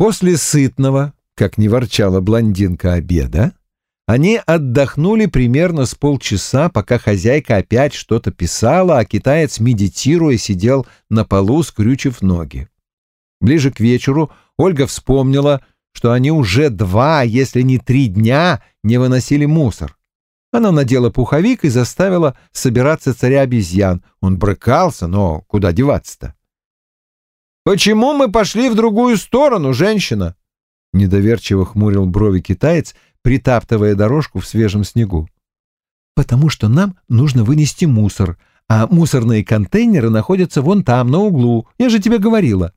После сытного, как не ворчала блондинка обеда, они отдохнули примерно с полчаса, пока хозяйка опять что-то писала, а китаец, медитируя, сидел на полу, скрючив ноги. Ближе к вечеру Ольга вспомнила, что они уже два, если не три дня не выносили мусор. Она надела пуховик и заставила собираться царя обезьян. Он брыкался, но куда деваться-то? «Почему мы пошли в другую сторону, женщина?» Недоверчиво хмурил брови китаец, притаптывая дорожку в свежем снегу. «Потому что нам нужно вынести мусор, а мусорные контейнеры находятся вон там, на углу. Я же тебе говорила».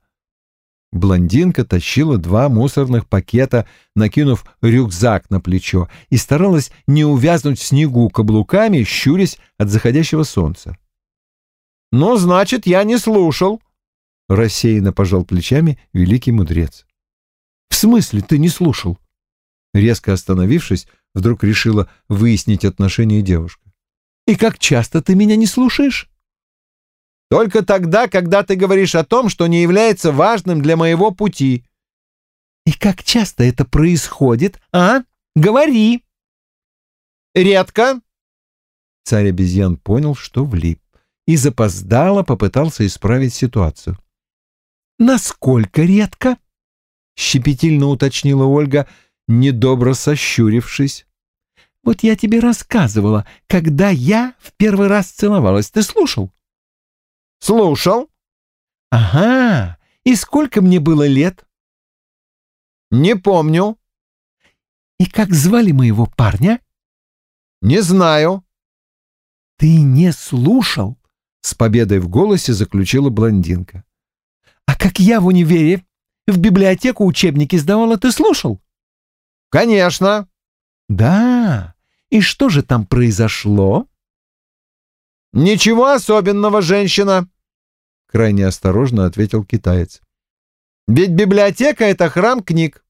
Блондинка тащила два мусорных пакета, накинув рюкзак на плечо, и старалась не увязнуть в снегу каблуками, щурясь от заходящего солнца. «Ну, значит, я не слушал», — рассеянно пожал плечами великий мудрец. «В смысле ты не слушал?» Резко остановившись, вдруг решила выяснить отношения девушка. «И как часто ты меня не слушаешь?» «Только тогда, когда ты говоришь о том, что не является важным для моего пути». «И как часто это происходит, а? Говори!» «Редко». Царь обезьян понял, что влип, и запоздало попытался исправить ситуацию. «Насколько редко?» — щепетильно уточнила Ольга, недобро сощурившись. «Вот я тебе рассказывала, когда я в первый раз целовалась. Ты слушал?» «Слушал». «Ага. И сколько мне было лет?» «Не помню». «И как звали моего парня?» «Не знаю». «Ты не слушал?» — с победой в голосе заключила блондинка. «А как я в универе в библиотеку учебники сдавала, ты слушал?» «Конечно». «Да. И что же там произошло?» «Ничего особенного, женщина», — крайне осторожно ответил китаец. «Ведь библиотека — это храм книг.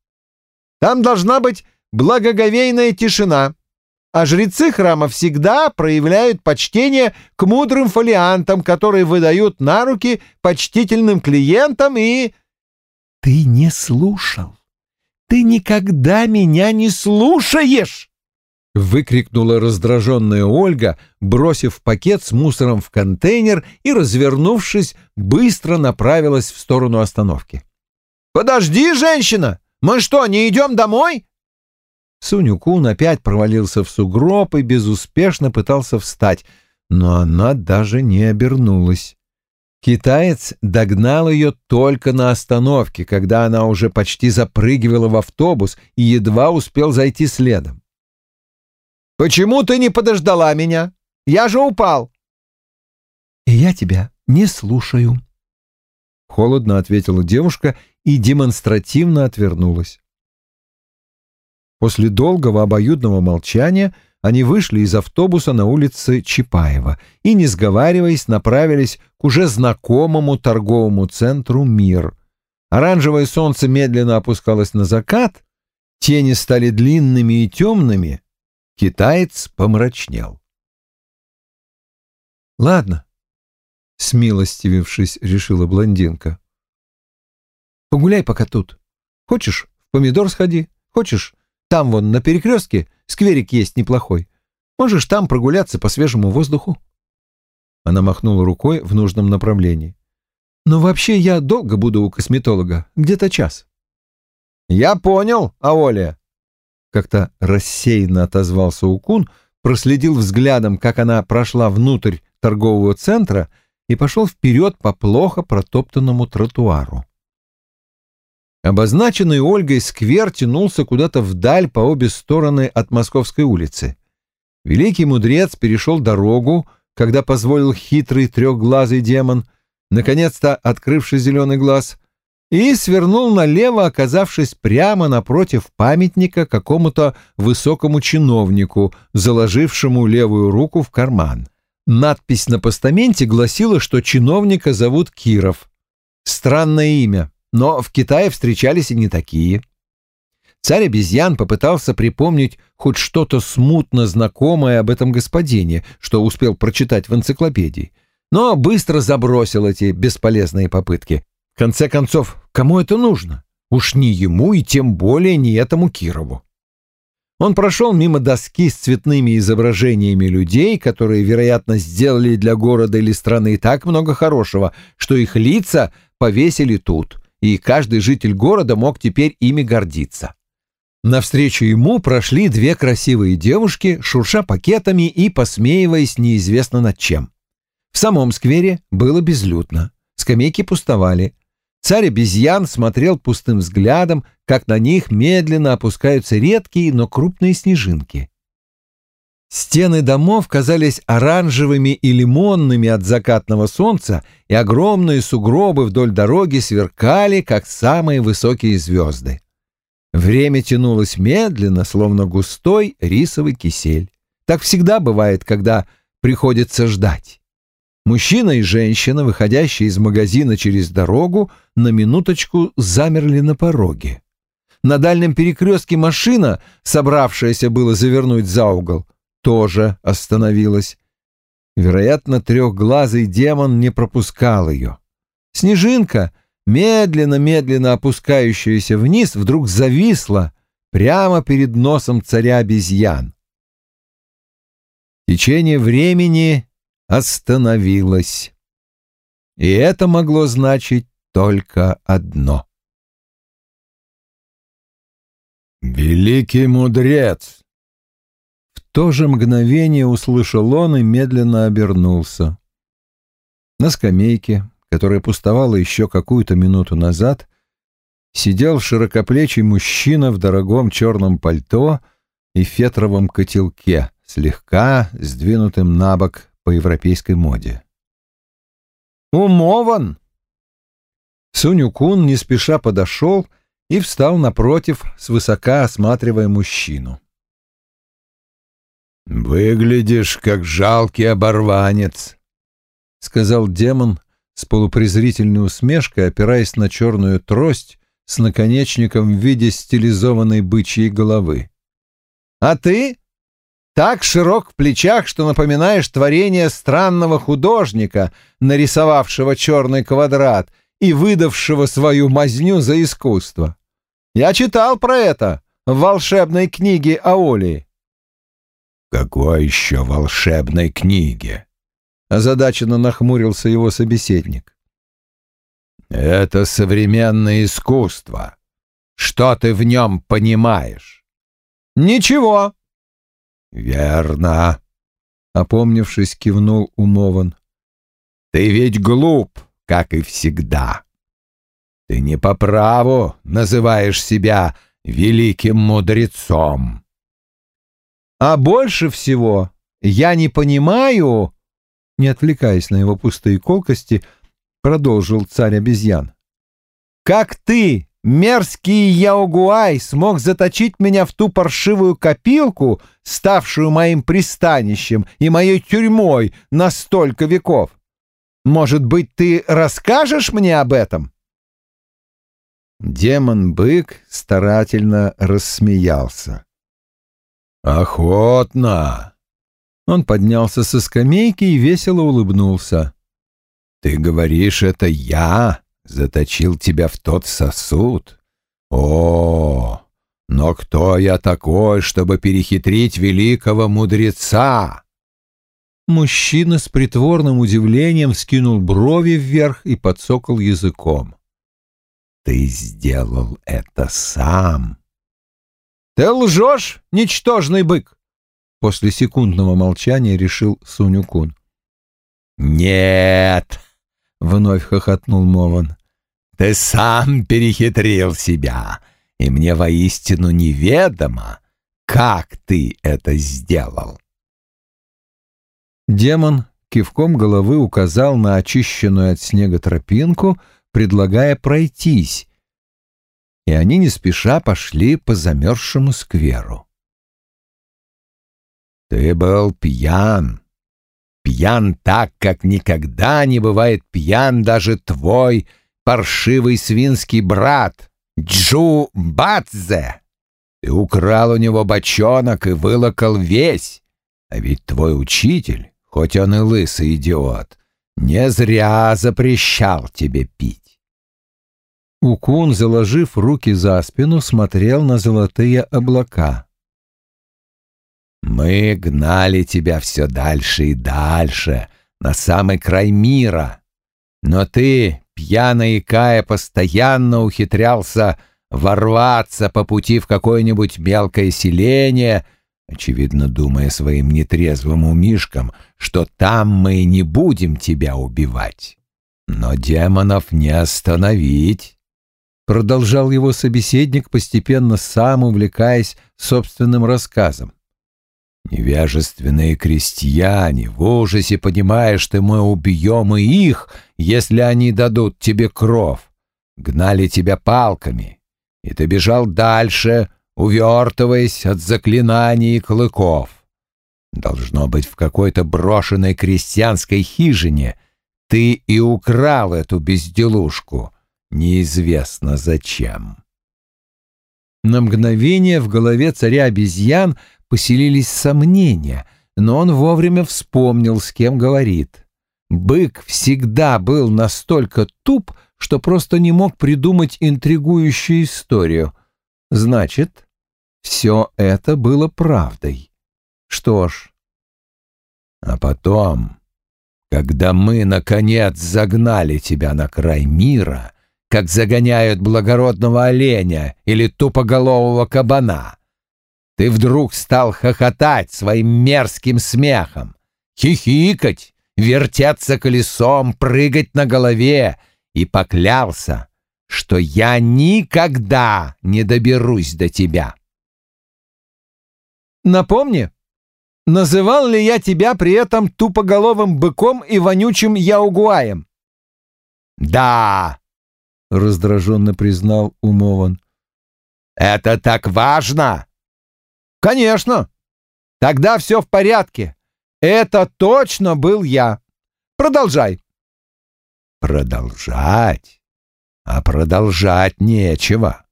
Там должна быть благоговейная тишина, а жрецы храма всегда проявляют почтение к мудрым фолиантам, которые выдают на руки почтительным клиентам и...» «Ты не слушал. Ты никогда меня не слушаешь!» Выкрикнула раздраженная Ольга, бросив пакет с мусором в контейнер и, развернувшись, быстро направилась в сторону остановки. «Подожди, женщина! Мы что, не идем домой?» Сунюкун опять провалился в сугроб и безуспешно пытался встать, но она даже не обернулась. Китаец догнал ее только на остановке, когда она уже почти запрыгивала в автобус и едва успел зайти следом. «Почему ты не подождала меня? Я же упал!» «И я тебя не слушаю», — холодно ответила девушка и демонстративно отвернулась. После долгого обоюдного молчания — они вышли из автобуса на улице Чапаева и, не сговариваясь, направились к уже знакомому торговому центру «Мир». Оранжевое солнце медленно опускалось на закат, тени стали длинными и темными. Китаец помрачнел. «Ладно», — смилостивившись, решила блондинка. «Погуляй пока тут. Хочешь, в помидор сходи, хочешь, там вон на перекрестке скверик есть неплохой. Можешь там прогуляться по свежему воздуху». Она махнула рукой в нужном направлении. «Но вообще я долго буду у косметолога, где-то час». «Я понял, Аоля!» Как-то рассеянно отозвался Укун, проследил взглядом, как она прошла внутрь торгового центра и пошел вперед по плохо протоптанному тротуару. Обозначенный Ольгой сквер тянулся куда-то вдаль по обе стороны от Московской улицы. Великий мудрец перешел дорогу, когда позволил хитрый трехглазый демон, наконец-то открывший зеленый глаз, и свернул налево, оказавшись прямо напротив памятника какому-то высокому чиновнику, заложившему левую руку в карман. Надпись на постаменте гласила, что чиновника зовут Киров. Странное имя но в Китае встречались и не такие. Царь обезьян попытался припомнить хоть что-то смутно знакомое об этом господине, что успел прочитать в энциклопедии, но быстро забросил эти бесполезные попытки. В конце концов, кому это нужно? Уж не ему и тем более не этому Кирову. Он прошел мимо доски с цветными изображениями людей, которые, вероятно, сделали для города или страны так много хорошего, что их лица повесили тут, и каждый житель города мог теперь ими гордиться. Навстречу ему прошли две красивые девушки, шурша пакетами и посмеиваясь неизвестно над чем. В самом сквере было безлюдно, скамейки пустовали, Царь обезьян смотрел пустым взглядом, как на них медленно опускаются редкие, но крупные снежинки. Стены домов казались оранжевыми и лимонными от закатного солнца, и огромные сугробы вдоль дороги сверкали, как самые высокие звезды. Время тянулось медленно, словно густой рисовый кисель. Так всегда бывает, когда приходится ждать. Мужчина и женщина, выходящие из магазина через дорогу, на минуточку замерли на пороге. На дальнем перекрестке машина, собравшаяся было завернуть за угол, тоже остановилась. Вероятно, трехглазый демон не пропускал ее. Снежинка, медленно-медленно опускающаяся вниз, вдруг зависла прямо перед носом царя обезьян. Течение времени остановилась. И это могло значить только одно. «Великий мудрец!» То же мгновение услышал он и медленно обернулся. На скамейке, которая пустовала еще какую-то минуту назад, сидел широкоплечий мужчина в дорогом черном пальто и фетровом котелке, слегка сдвинутым на бок по европейской моде. «Умован!» Суню-кун не спеша подошел и встал напротив, свысока осматривая мужчину. «Выглядишь, как жалкий оборванец», — сказал демон с полупрезрительной усмешкой, опираясь на черную трость с наконечником в виде стилизованной бычьей головы. «А ты так широк в плечах, что напоминаешь творение странного художника, нарисовавшего черный квадрат и выдавшего свою мазню за искусство. Я читал про это в волшебной книге Аолии. «Какой еще волшебной книге?» — озадаченно нахмурился его собеседник. «Это современное искусство. Что ты в нем понимаешь?» «Ничего», «Верно», — опомнившись, кивнул умован. «Ты ведь глуп, как и всегда. Ты не по праву называешь себя великим мудрецом». «А больше всего я не понимаю...» Не отвлекаясь на его пустые колкости, продолжил царь обезьян. «Как ты Мерзкий Яугуай смог заточить меня в ту паршивую копилку, ставшую моим пристанищем и моей тюрьмой на столько веков. Может быть, ты расскажешь мне об этом?» Демон-бык старательно рассмеялся. «Охотно!» Он поднялся со скамейки и весело улыбнулся. «Ты говоришь, это я заточил тебя в тот сосуд. О, но кто я такой, чтобы перехитрить великого мудреца? Мужчина с притворным удивлением скинул брови вверх и подсокал языком. Ты сделал это сам. Ты лжешь, ничтожный бык! После секундного молчания решил Сунюкун. Нет, Вновь хохотнул Мован. Ты сам перехитрил себя, и мне воистину неведомо, как ты это сделал. Демон кивком головы указал на очищенную от снега тропинку, предлагая пройтись, и они не спеша пошли по замерзшему скверу. «Ты был пьян», Пьян так, как никогда не бывает пьян даже твой паршивый свинский брат Джу Бадзе. Ты украл у него бочонок и вылокал весь. А ведь твой учитель, хоть он и лысый идиот, не зря запрещал тебе пить. Укун, заложив руки за спину, смотрел на золотые облака. «Мы гнали тебя все дальше и дальше, на самый край мира. Но ты, пьяный икая, постоянно ухитрялся ворваться по пути в какое-нибудь мелкое селение, очевидно, думая своим нетрезвым умишкам, что там мы не будем тебя убивать. Но демонов не остановить. Продолжал его собеседник, постепенно сам увлекаясь собственным рассказом. Невежественные крестьяне в ужасе понимая, что мы убьем и их, если они дадут тебе кров, гнали тебя палками, и ты бежал дальше, увертываясь от заклинаний и клыков. Должно быть, в какой-то брошенной крестьянской хижине ты и украл эту безделушку, неизвестно зачем. На мгновение в голове царя обезьян поселились сомнения, но он вовремя вспомнил, с кем говорит. Бык всегда был настолько туп, что просто не мог придумать интригующую историю. Значит, все это было правдой. Что ж. А потом, когда мы, наконец, загнали тебя на край мира, как загоняют благородного оленя или тупоголового кабана. Ты вдруг стал хохотать своим мерзким смехом, хихикать, вертеться колесом, прыгать на голове и поклялся, что я никогда не доберусь до тебя. Напомни, называл ли я тебя при этом тупоголовым быком и вонючим яугуаем? Да, — раздраженно признал Умован. «Это так важно!» «Конечно! Тогда все в порядке. Это точно был я. Продолжай». «Продолжать? А продолжать нечего.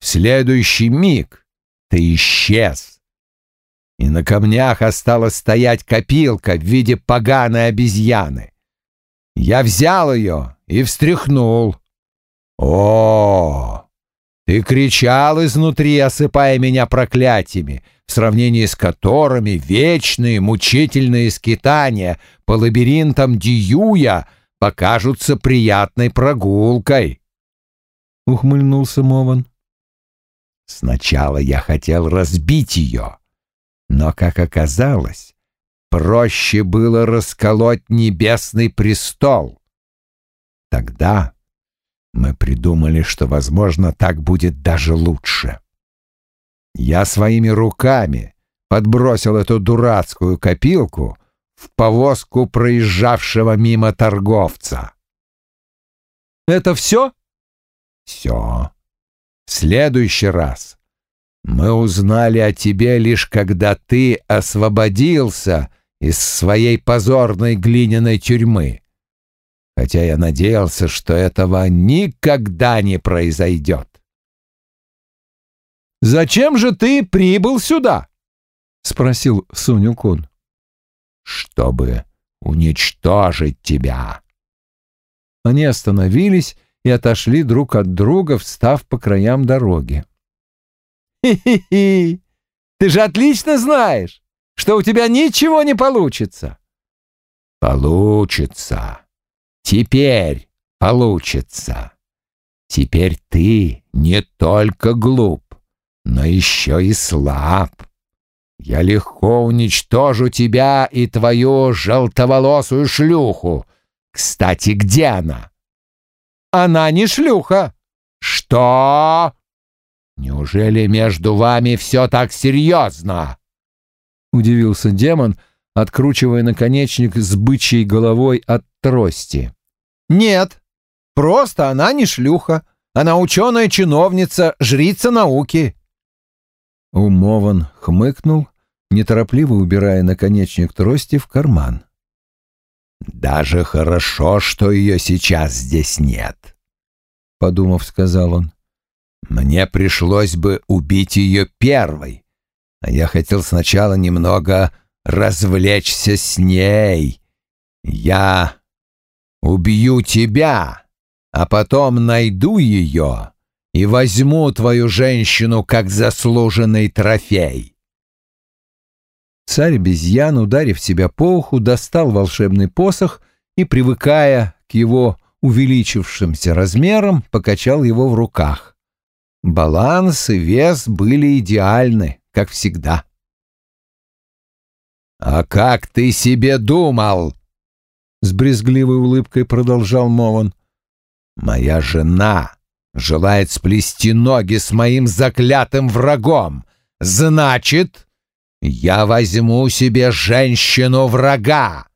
В следующий миг ты исчез, и на камнях осталась стоять копилка в виде поганой обезьяны. Я взял ее и встряхнул». «О, ты кричал изнутри, осыпая меня проклятиями, в сравнении с которыми вечные мучительные скитания по лабиринтам Диюя покажутся приятной прогулкой!» Ухмыльнулся Мован. «Сначала я хотел разбить ее, но, как оказалось, проще было расколоть небесный престол. Тогда мы придумали, что, возможно, так будет даже лучше. Я своими руками подбросил эту дурацкую копилку в повозку проезжавшего мимо торговца. «Это все?» «Все. В следующий раз мы узнали о тебе лишь когда ты освободился из своей позорной глиняной тюрьмы хотя я надеялся, что этого никогда не произойдет. «Зачем же ты прибыл сюда?» — спросил Суню-кун. «Чтобы уничтожить тебя». Они остановились и отошли друг от друга, встав по краям дороги. «Хи-хи-хи! Ты же отлично знаешь, что у тебя ничего не получится!» «Получится!» Теперь получится. Теперь ты не только глуп, но еще и слаб. Я легко уничтожу тебя и твою желтоволосую шлюху. Кстати, где она? Она не шлюха. Что? Неужели между вами все так серьезно? Удивился демон, откручивая наконечник с бычьей головой от трости. «Нет, просто она не шлюха. Она ученая-чиновница, жрица науки». Умован хмыкнул, неторопливо убирая наконечник трости в карман. «Даже хорошо, что ее сейчас здесь нет», — подумав, сказал он. «Мне пришлось бы убить ее первой, а я хотел сначала немного развлечься с ней. Я убью тебя, а потом найду ее и возьму твою женщину как заслуженный трофей. Царь обезьян, ударив себя по уху, достал волшебный посох и, привыкая к его увеличившимся размерам, покачал его в руках. Баланс и вес были идеальны, как всегда. «А как ты себе думал?» С брезгливой улыбкой продолжал Мован. «Моя жена желает сплести ноги с моим заклятым врагом. Значит, я возьму себе женщину врага».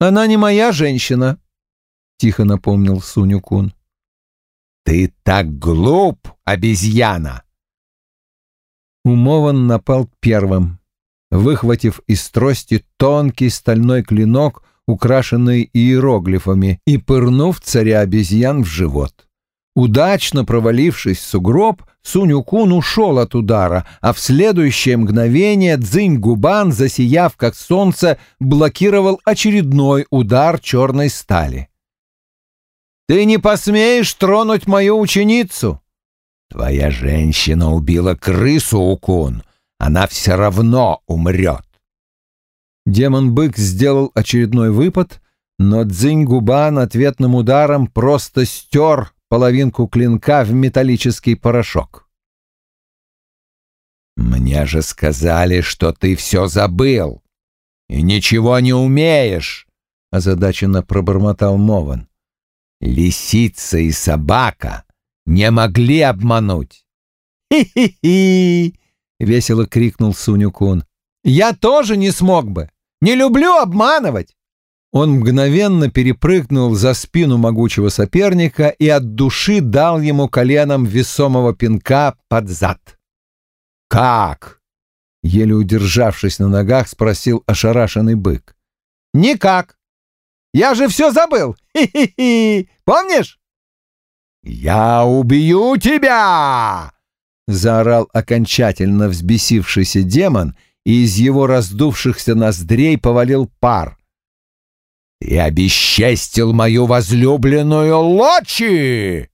«Она не моя женщина», — тихо напомнил Суню-кун. «Ты так глуп, обезьяна!» Умован напал первым. Выхватив из трости тонкий стальной клинок, украшенный иероглифами, и пырнув царя обезьян в живот. Удачно провалившись в сугроб, Сунь-Укун ушел от удара, а в следующее мгновение Цзинь-Губан, засияв как солнце, блокировал очередной удар черной стали. «Ты не посмеешь тронуть мою ученицу!» «Твоя женщина убила крысу, Укун. Она все равно умрет!» Демон-бык сделал очередной выпад, но Цзинь-Губан ответным ударом просто стер половинку клинка в металлический порошок. «Мне же сказали, что ты все забыл и ничего не умеешь!» — озадаченно пробормотал Мован. «Лисица и собака не могли обмануть!» «Хи-хи-хи!» — весело крикнул Сунюкун. «Я тоже не смог бы! Не люблю обманывать!» Он мгновенно перепрыгнул за спину могучего соперника и от души дал ему коленом весомого пинка под зад. «Как?» — еле удержавшись на ногах, спросил ошарашенный бык. «Никак. Я же все забыл. Хи-хи-хи. Помнишь?» «Я убью тебя!» — заорал окончательно взбесившийся демон, и из его раздувшихся ноздрей повалил пар — и обесчестил мою возлюбленную Лочи!»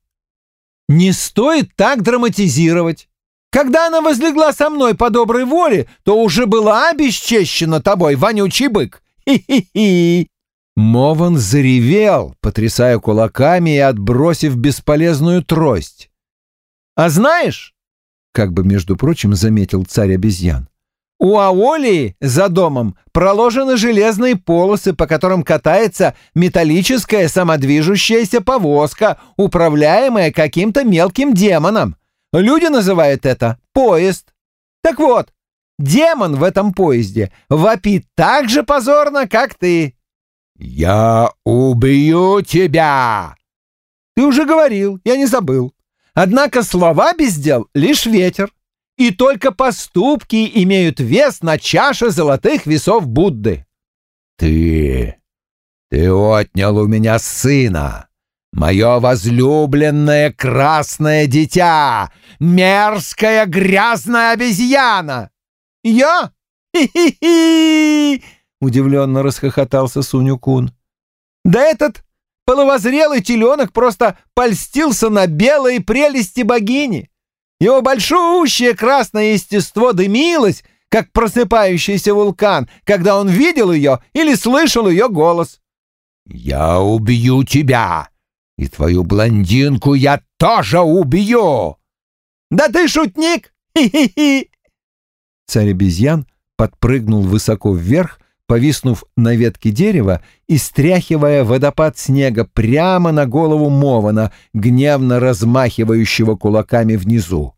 «Не стоит так драматизировать. Когда она возлегла со мной по доброй воле, то уже была обесчещена тобой, вонючий бык. Хи-хи-хи!» Мован заревел, потрясая кулаками и отбросив бесполезную трость. «А знаешь, — как бы, между прочим, заметил царь обезьян, у Аолии за домом проложены железные полосы, по которым катается металлическая самодвижущаяся повозка, управляемая каким-то мелким демоном. Люди называют это поезд. Так вот, демон в этом поезде вопит так же позорно, как ты. «Я убью тебя!» Ты уже говорил, я не забыл. Однако слова без дел — лишь ветер и только поступки имеют вес на чаше золотых весов Будды. Ты... ты отнял у меня сына, мое возлюбленное красное дитя, мерзкая грязная обезьяна. Я? Хи-хи-хи! Удивленно расхохотался Сунюкун. Да этот половозрелый теленок просто польстился на белые прелести богини. Его большущее красное естество дымилось, как просыпающийся вулкан, когда он видел ее или слышал ее голос. «Я убью тебя, и твою блондинку я тоже убью!» «Да ты шутник! Хи-хи-хи!» Царь обезьян подпрыгнул высоко вверх, повиснув на ветке дерева и стряхивая водопад снега прямо на голову Мована, гневно размахивающего кулаками внизу.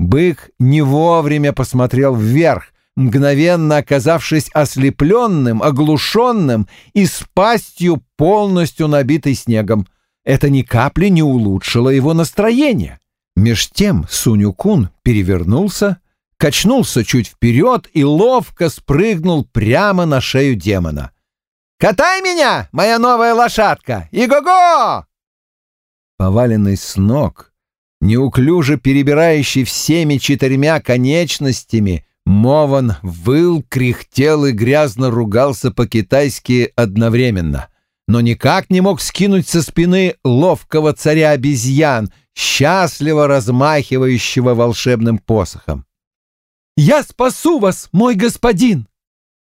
Бык не вовремя посмотрел вверх, мгновенно оказавшись ослепленным, оглушенным и с пастью полностью набитой снегом. Это ни капли не улучшило его настроение. Меж тем Суню-кун перевернулся, качнулся чуть вперед и ловко спрыгнул прямо на шею демона. «Катай меня, моя новая лошадка! И-го-го!» Поваленный с ног, неуклюже перебирающий всеми четырьмя конечностями, Мован выл, кряхтел и грязно ругался по-китайски одновременно. но никак не мог скинуть со спины ловкого царя обезьян, счастливо размахивающего волшебным посохом. «Я спасу вас, мой господин!»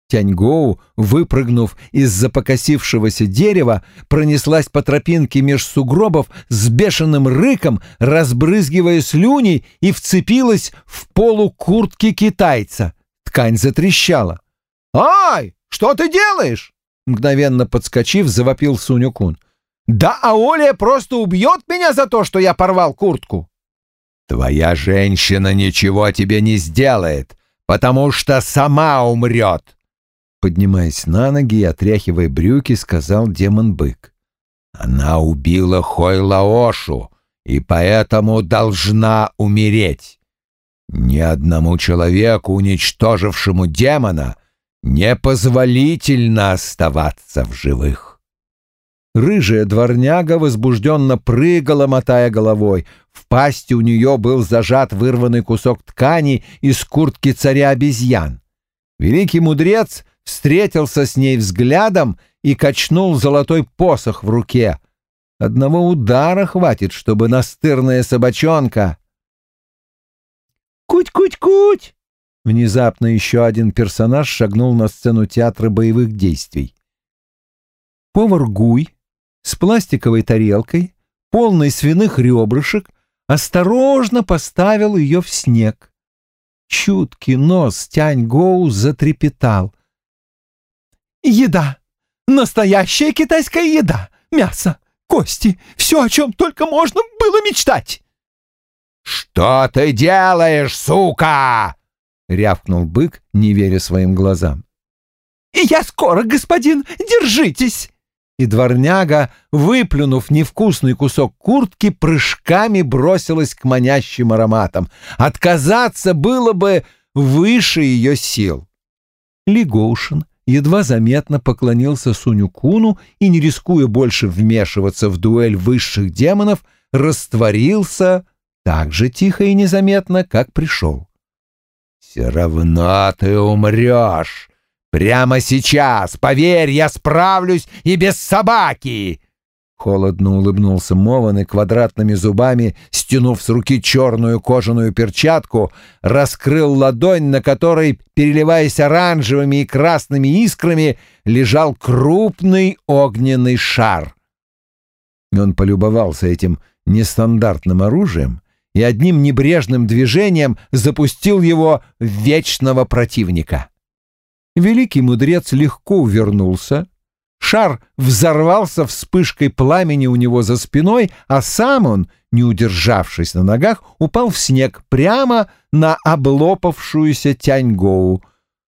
Тяньгоу, выпрыгнув из-за покосившегося дерева, пронеслась по тропинке меж сугробов с бешеным рыком, разбрызгивая слюни и вцепилась в полу куртки китайца. Ткань затрещала. «Ай, что ты делаешь?» Мгновенно подскочив, завопил Суню-кун. «Да Аолия просто убьет меня за то, что я порвал куртку!» «Твоя женщина ничего тебе не сделает, потому что сама умрет!» Поднимаясь на ноги и отряхивая брюки, сказал демон-бык. «Она убила Хойлаошу и поэтому должна умереть. Ни одному человеку, уничтожившему демона, непозволительно оставаться в живых. Рыжая дворняга возбужденно прыгала, мотая головой. В пасти у нее был зажат вырванный кусок ткани из куртки царя обезьян. Великий мудрец встретился с ней взглядом и качнул золотой посох в руке. Одного удара хватит, чтобы настырная собачонка... «Куть-куть-куть!» Внезапно еще один персонаж шагнул на сцену театра боевых действий. Повар Гуй с пластиковой тарелкой, полной свиных ребрышек, осторожно поставил ее в снег. Чуткий нос Тянь-Гоу затрепетал. «Еда! Настоящая китайская еда! Мясо, кости, все, о чем только можно было мечтать!» «Что ты делаешь, сука?» рявкнул бык, не веря своим глазам. «Я скоро, господин, держитесь!» И дворняга, выплюнув невкусный кусок куртки, прыжками бросилась к манящим ароматам. Отказаться было бы выше ее сил. Лигоушин едва заметно поклонился Сунюкуну и, не рискуя больше вмешиваться в дуэль высших демонов, растворился так же тихо и незаметно, как пришел. «Все равно ты умрешь! Прямо сейчас! Поверь, я справлюсь и без собаки!» Холодно улыбнулся Мован и квадратными зубами, стянув с руки черную кожаную перчатку, раскрыл ладонь, на которой, переливаясь оранжевыми и красными искрами, лежал крупный огненный шар. Он полюбовался этим нестандартным оружием и одним небрежным движением запустил его в вечного противника. Великий мудрец легко увернулся, шар взорвался вспышкой пламени у него за спиной, а сам он, не удержавшись на ногах, упал в снег прямо на облопавшуюся Тяньгоу.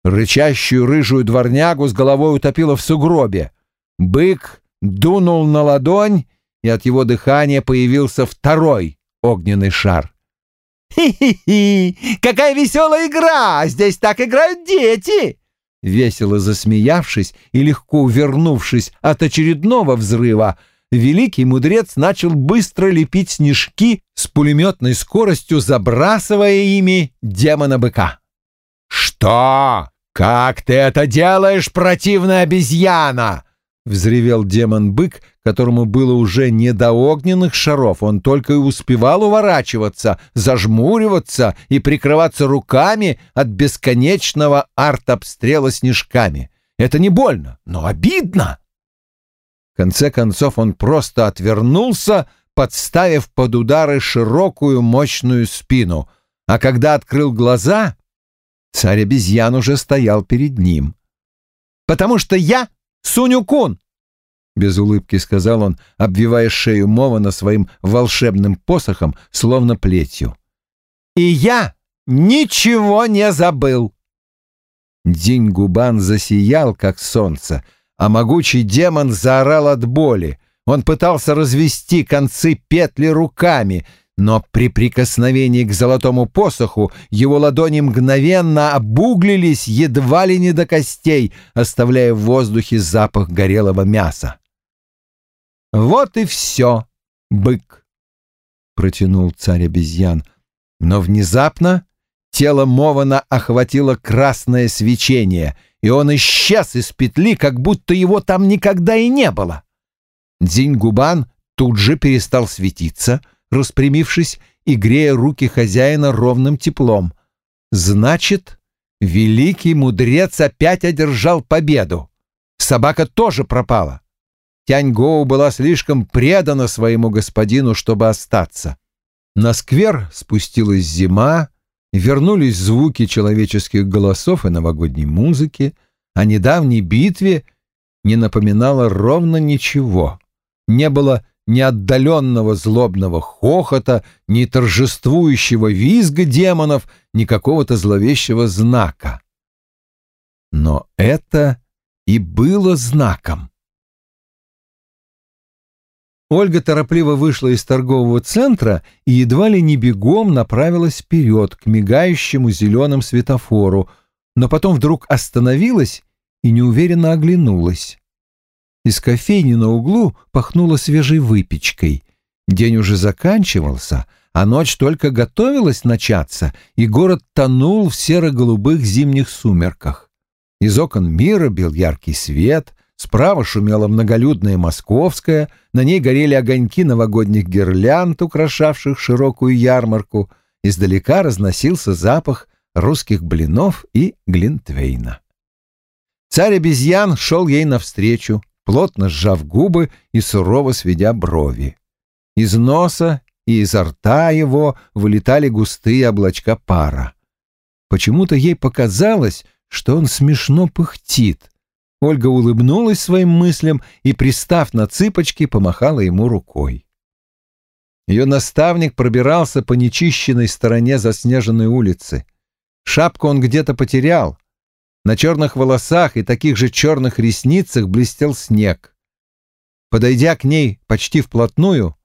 Рычащую рыжую дворнягу с головой утопило в сугробе. Бык дунул на ладонь, и от его дыхания появился второй огненный шар. «Хи-хи-хи! Какая веселая игра! Здесь так играют дети!» Весело засмеявшись и легко увернувшись от очередного взрыва, великий мудрец начал быстро лепить снежки с пулеметной скоростью, забрасывая ими демона-быка. «Что? Как ты это делаешь, противная обезьяна?» Взревел демон-бык, которому было уже не до огненных шаров, он только и успевал уворачиваться, зажмуриваться и прикрываться руками от бесконечного арт-обстрела снежками. Это не больно, но обидно. В конце концов он просто отвернулся, подставив под удары широкую мощную спину, а когда открыл глаза, царь обезьян уже стоял перед ним. «Потому что я Суню-кун!» Без улыбки сказал он, обвивая шею Мована своим волшебным посохом, словно плетью. «И я ничего не забыл!» Динь-губан засиял, как солнце, а могучий демон заорал от боли. Он пытался развести концы петли руками, но при прикосновении к золотому посоху его ладони мгновенно обуглились едва ли не до костей, оставляя в воздухе запах горелого мяса. «Вот и все, бык!» — протянул царь обезьян. Но внезапно тело Мована охватило красное свечение, и он исчез из петли, как будто его там никогда и не было. Дзиньгубан тут же перестал светиться, распрямившись и грея руки хозяина ровным теплом. Значит, великий мудрец опять одержал победу. Собака тоже пропала. Тяньгоу была слишком предана своему господину, чтобы остаться. На сквер спустилась зима, вернулись звуки человеческих голосов и новогодней музыки, о недавней битве не напоминало ровно ничего. Не было ни отдаленного злобного хохота, ни торжествующего визга демонов, ни какого-то зловещего знака. Но это и было знаком. Ольга торопливо вышла из торгового центра и едва ли не бегом направилась вперед к мигающему зеленым светофору, но потом вдруг остановилась и неуверенно оглянулась. Из кофейни на углу пахнуло свежей выпечкой. День уже заканчивался, а ночь только готовилась начаться, и город тонул в серо-голубых зимних сумерках. Из окон мира бил яркий свет, справа шумела многолюдная московская, на ней горели огоньки новогодних гирлянд, украшавших широкую ярмарку, издалека разносился запах русских блинов и глинтвейна. Царь обезьян шел ей навстречу, плотно сжав губы и сурово сведя брови. Из носа и изо рта его вылетали густые облачка пара. Почему-то ей показалось, что он смешно пыхтит. Ольга улыбнулась своим мыслям и, пристав на цыпочки, помахала ему рукой. Ее наставник пробирался по нечищенной стороне заснеженной улицы. Шапку он где-то потерял, на черных волосах и таких же черных ресницах блестел снег. Подойдя к ней почти вплотную,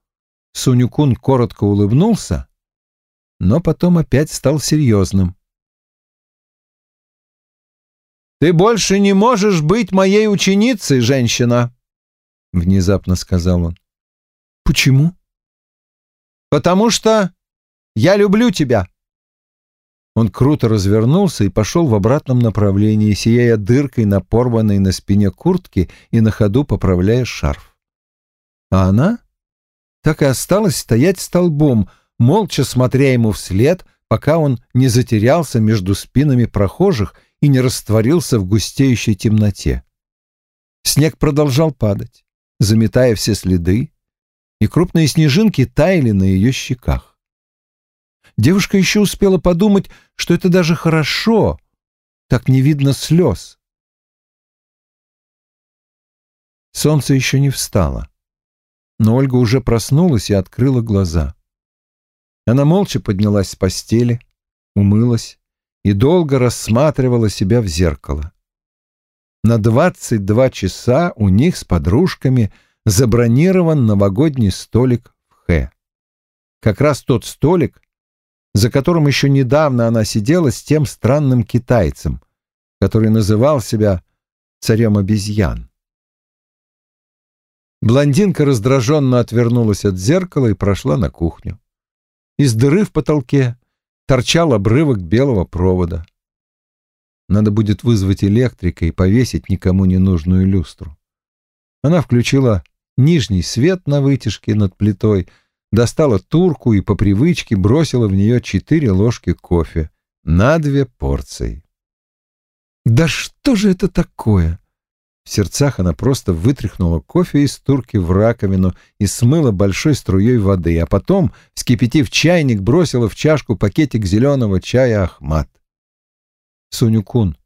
Сунюкун коротко улыбнулся, но потом опять стал серьезным. «Ты больше не можешь быть моей ученицей, женщина!» — внезапно сказал он. «Почему?» «Потому что я люблю тебя!» Он круто развернулся и пошел в обратном направлении, сияя дыркой на порванной на спине куртки и на ходу поправляя шарф. А она так и осталась стоять столбом, молча смотря ему вслед, пока он не затерялся между спинами прохожих и не растворился в густеющей темноте. Снег продолжал падать, заметая все следы, и крупные снежинки таяли на ее щеках. Девушка еще успела подумать, что это даже хорошо, так не видно слез. Солнце еще не встало, но Ольга уже проснулась и открыла глаза. Она молча поднялась с постели, умылась и долго рассматривала себя в зеркало. На двадцать два часа у них с подружками забронирован новогодний столик в Хэ. Как раз тот столик, за которым еще недавно она сидела с тем странным китайцем, который называл себя царем обезьян. Блондинка раздраженно отвернулась от зеркала и прошла на кухню. Из дыры в потолке торчал обрывок белого провода. Надо будет вызвать электрика и повесить никому не нужную люстру. Она включила нижний свет на вытяжке над плитой, достала турку и по привычке бросила в нее четыре ложки кофе на две порции. «Да что же это такое?» В сердцах она просто вытряхнула кофе из турки в раковину и смыла большой струей воды, а потом, вскипятив чайник, бросила в чашку пакетик зеленого чая Ахмат. Сунюкун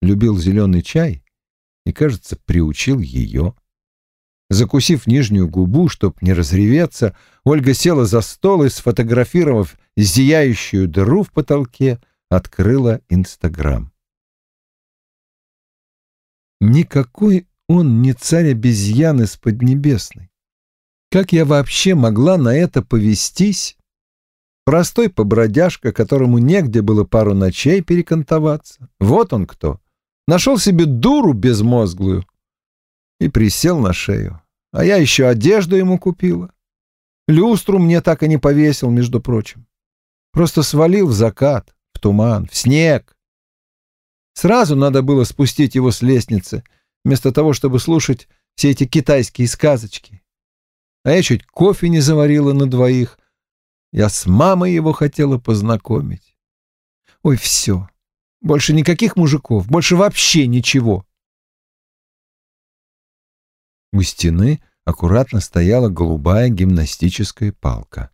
любил зеленый чай и, кажется, приучил ее. Закусив нижнюю губу, чтоб не разреветься, Ольга села за стол и, сфотографировав зияющую дыру в потолке, открыла Инстаграм. Никакой он не царь обезьян из Поднебесной. Как я вообще могла на это повестись? Простой побродяжка, которому негде было пару ночей перекантоваться. Вот он кто. Нашел себе дуру безмозглую, и присел на шею. А я еще одежду ему купила. Люстру мне так и не повесил, между прочим. Просто свалил в закат, в туман, в снег. Сразу надо было спустить его с лестницы, вместо того, чтобы слушать все эти китайские сказочки. а я чуть кофе не заварила на двоих. Я с мамой его хотела познакомить. Ой, все. Больше никаких мужиков, больше вообще ничего. У стены аккуратно стояла голубая гимнастическая палка.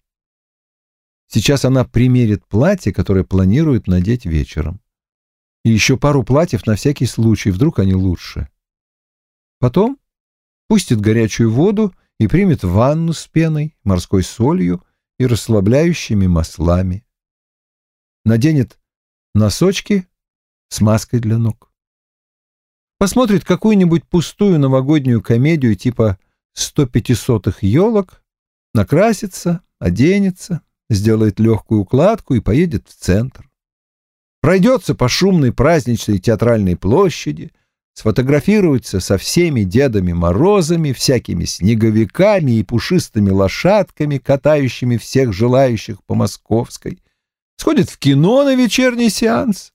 Сейчас она примерит платье, которое планирует надеть вечером. И еще пару платьев на всякий случай, вдруг они лучше. Потом пустит горячую воду и примет ванну с пеной, морской солью и расслабляющими маслами. Наденет носочки с маской для ног. Посмотрит какую-нибудь пустую новогоднюю комедию типа «Сто пятисотых елок», накрасится, оденется, сделает легкую укладку и поедет в центр. Пройдется по шумной праздничной театральной площади, сфотографируется со всеми Дедами Морозами, всякими снеговиками и пушистыми лошадками, катающими всех желающих по Московской, сходит в кино на вечерний сеанс,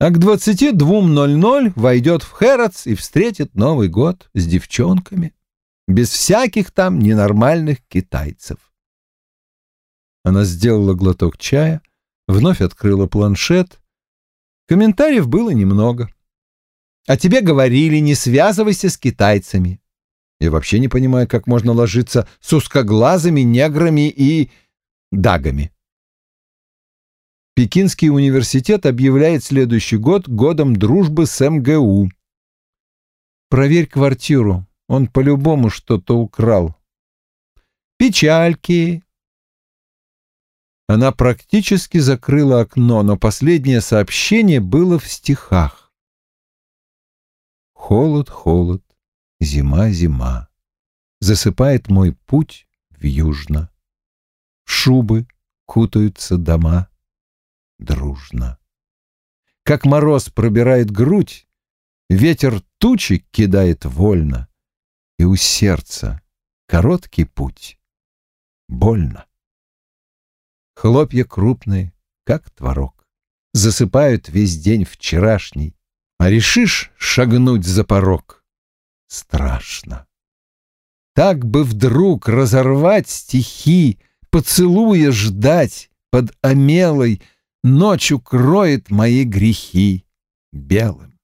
а к 22.00 войдет в Хэротс и встретит Новый год с девчонками, без всяких там ненормальных китайцев. Она сделала глоток чая, вновь открыла планшет. Комментариев было немного. «А тебе говорили, не связывайся с китайцами». Я вообще не понимаю, как можно ложиться с узкоглазыми неграми и дагами. Пекинский университет объявляет следующий год годом дружбы с МГУ. Проверь квартиру, он по-любому что-то украл. Печальки, она практически закрыла окно, но последнее сообщение было в стихах. Холод, холод, зима, зима. Засыпает мой путь в южно. Шубы кутаются дома дружно. Как мороз пробирает грудь, ветер тучи кидает вольно, и у сердца короткий путь. Больно. Хлопья крупные, как творог, засыпают весь день вчерашний. А решишь шагнуть за порог — страшно. Так бы вдруг разорвать стихи, поцелуя ждать под омелой, ночь укроет мои грехи белым.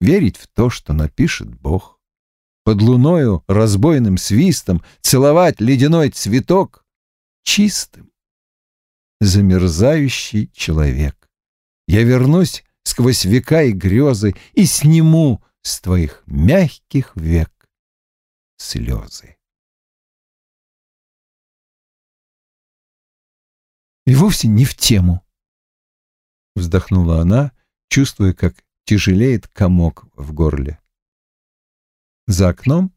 Верить в то, что напишет Бог. Под луною разбойным свистом целовать ледяной цветок чистым замерзающий человек. Я вернусь сквозь века и грезы и сниму с твоих мягких век слезы. И вовсе не в тему, — вздохнула она, чувствуя, как тяжелеет комок в горле. За окном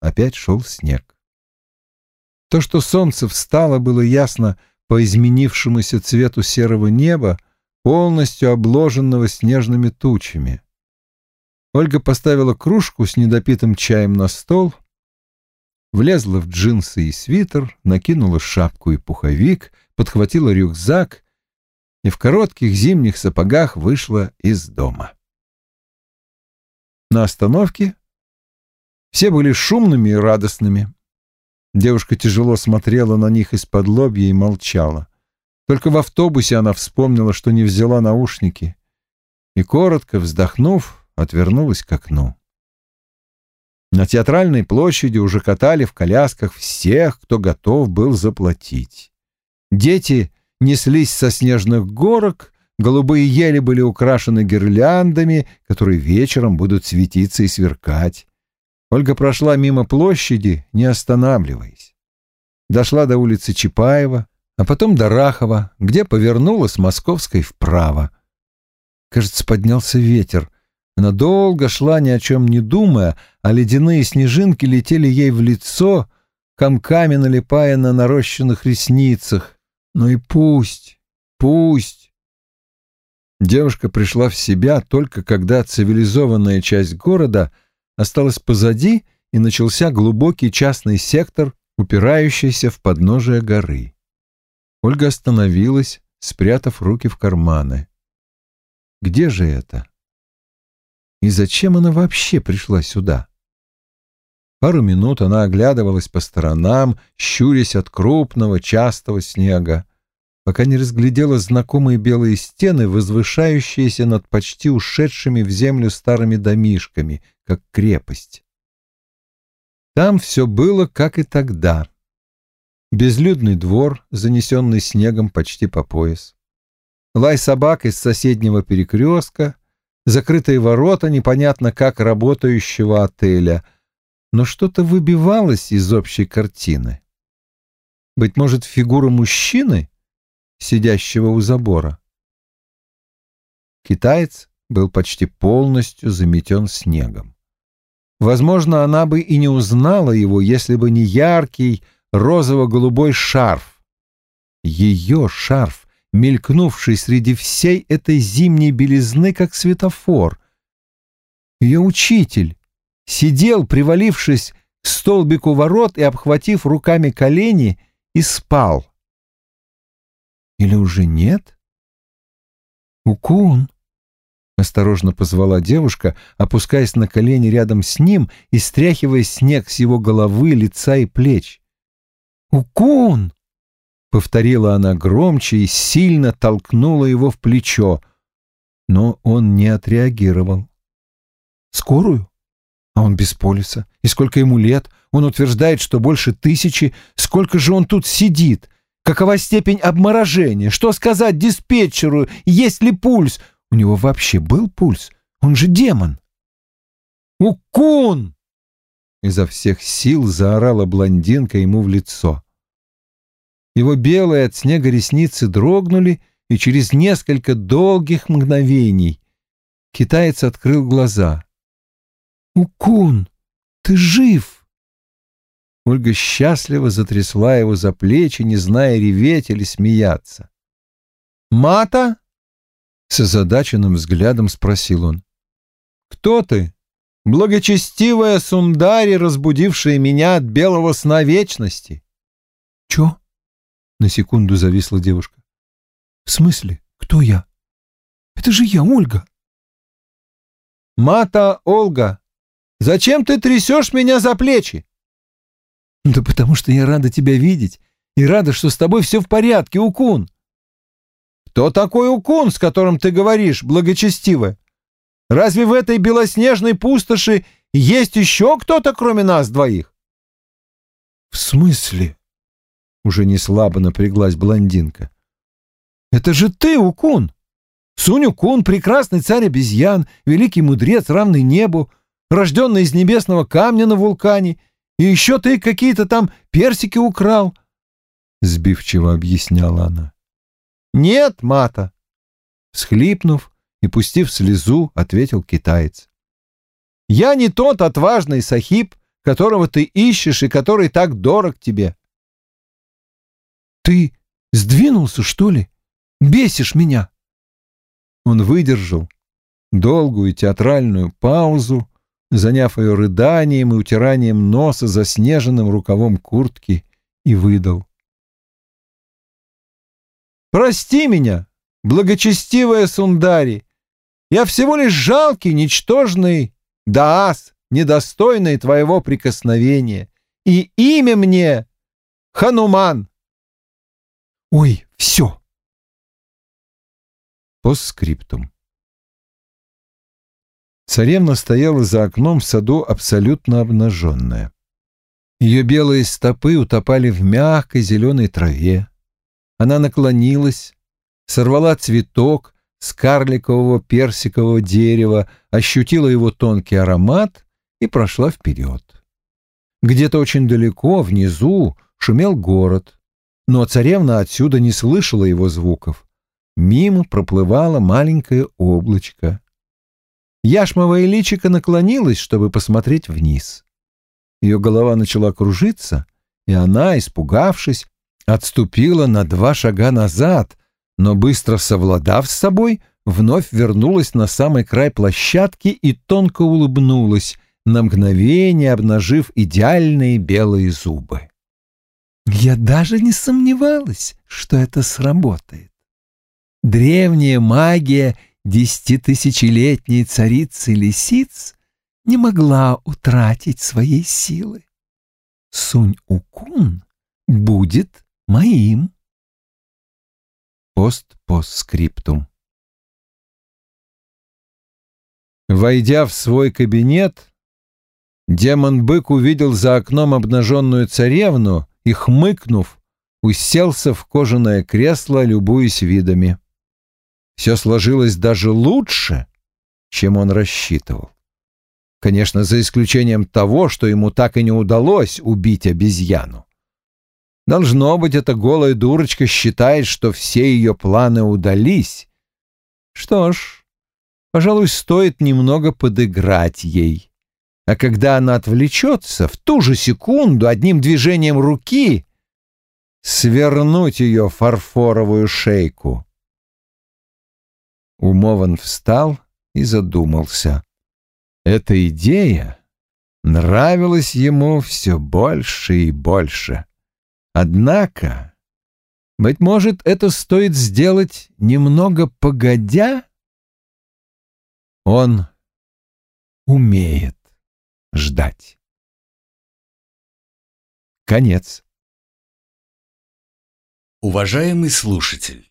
опять шел снег. То, что солнце встало, было ясно — по изменившемуся цвету серого неба, полностью обложенного снежными тучами. Ольга поставила кружку с недопитым чаем на стол, влезла в джинсы и свитер, накинула шапку и пуховик, подхватила рюкзак и в коротких зимних сапогах вышла из дома. На остановке все были шумными и радостными. Девушка тяжело смотрела на них из-под лобья и молчала. Только в автобусе она вспомнила, что не взяла наушники, и, коротко вздохнув, отвернулась к окну. На театральной площади уже катали в колясках всех, кто готов был заплатить. Дети неслись со снежных горок, голубые ели были украшены гирляндами, которые вечером будут светиться и сверкать. Ольга прошла мимо площади, не останавливаясь. Дошла до улицы Чапаева, а потом до Рахова, где повернула с Московской вправо. Кажется, поднялся ветер. Она долго шла, ни о чем не думая, а ледяные снежинки летели ей в лицо, комками налипая на нарощенных ресницах. Ну и пусть, пусть. Девушка пришла в себя только когда цивилизованная часть города — осталось позади, и начался глубокий частный сектор, упирающийся в подножие горы. Ольга остановилась, спрятав руки в карманы. Где же это? И зачем она вообще пришла сюда? Пару минут она оглядывалась по сторонам, щурясь от крупного, частого снега, пока не разглядела знакомые белые стены, возвышающиеся над почти ушедшими в землю старыми домишками, как крепость. Там все было, как и тогда. Безлюдный двор, занесенный снегом почти по пояс. Лай собак из соседнего перекрестка, закрытые ворота непонятно как работающего отеля — но что-то выбивалось из общей картины. Быть может, фигура мужчины, сидящего у забора. Китаец был почти полностью заметен снегом. Возможно, она бы и не узнала его, если бы не яркий розово-голубой шарф. Ее шарф, мелькнувший среди всей этой зимней белизны, как светофор. Ее учитель, сидел, привалившись к столбику ворот и обхватив руками колени, и спал. Или уже нет? «Укун!» — осторожно позвала девушка, опускаясь на колени рядом с ним и стряхивая снег с его головы, лица и плеч. «Укун!» — повторила она громче и сильно толкнула его в плечо, но он не отреагировал. «Скорую?» А он без полиса. И сколько ему лет? Он утверждает, что больше тысячи. Сколько же он тут сидит? Какова степень обморожения? Что сказать диспетчеру? Есть ли пульс? У него вообще был пульс? Он же демон. «Укун!» Изо всех сил заорала блондинка ему в лицо. Его белые от снега ресницы дрогнули, и через несколько долгих мгновений китаец открыл глаза. «Укун, ты жив!» Ольга счастливо затрясла его за плечи, не зная, реветь или смеяться. «Мата?» — с озадаченным взглядом спросил он. «Кто ты? Благочестивая Сундари, разбудившая меня от белого сна вечности?» «Чё?» — на секунду зависла девушка. «В смысле? Кто я? Это же я, Ольга!» «Мата Ольга!» Зачем ты трясешь меня за плечи?» «Да потому что я рада тебя видеть и рада, что с тобой все в порядке, Укун». «Кто такой Укун, с которым ты говоришь, благочестивая? Разве в этой белоснежной пустоши есть еще кто-то, кроме нас двоих?» «В смысле?» — уже не слабо напряглась блондинка. «Это же ты, Укун! Сунь-Укун, прекрасный царь обезьян, великий мудрец, равный небу, рожденный из небесного камня на вулкане, и еще ты какие-то там персики украл, — сбивчиво объясняла она. — Нет, Мата! — схлипнув и пустив слезу, ответил китаец. — Я не тот отважный сахиб, которого ты ищешь и который так дорог тебе. — Ты сдвинулся, что ли? Бесишь меня! Он выдержал долгую театральную паузу, заняв ее рыданием и утиранием носа заснеженным рукавом куртки, и выдал. «Прости меня, благочестивая Сундари, я всего лишь жалкий, ничтожный Даас, недостойный твоего прикосновения, и имя мне Хануман». «Ой, все!» Постскриптум. Царевна стояла за окном в саду абсолютно обнаженная. Ее белые стопы утопали в мягкой зеленой траве. Она наклонилась, сорвала цветок с карликового персикового дерева, ощутила его тонкий аромат и прошла вперед. Где-то очень далеко, внизу, шумел город, но царевна отсюда не слышала его звуков. Мимо проплывало маленькое облачко. Яшмовое личико наклонилось, чтобы посмотреть вниз. Ее голова начала кружиться, и она, испугавшись, отступила на два шага назад, но быстро совладав с собой, вновь вернулась на самый край площадки и тонко улыбнулась, на мгновение обнажив идеальные белые зубы. Я даже не сомневалась, что это сработает. Древняя магия десятитысячелетней царицы лисиц не могла утратить своей силы. Сунь-Укун будет моим. Пост-постскриптум. Войдя в свой кабинет, демон-бык увидел за окном обнаженную царевну и, хмыкнув, уселся в кожаное кресло, любуясь видами. Все сложилось даже лучше, чем он рассчитывал. Конечно, за исключением того, что ему так и не удалось убить обезьяну. Должно быть, эта голая дурочка считает, что все ее планы удались. Что ж, пожалуй, стоит немного подыграть ей. А когда она отвлечется, в ту же секунду одним движением руки свернуть ее фарфоровую шейку. Умован встал и задумался. Эта идея нравилась ему все больше и больше. Однако, быть может, это стоит сделать немного погодя? Он умеет ждать. Конец. Уважаемый слушатель,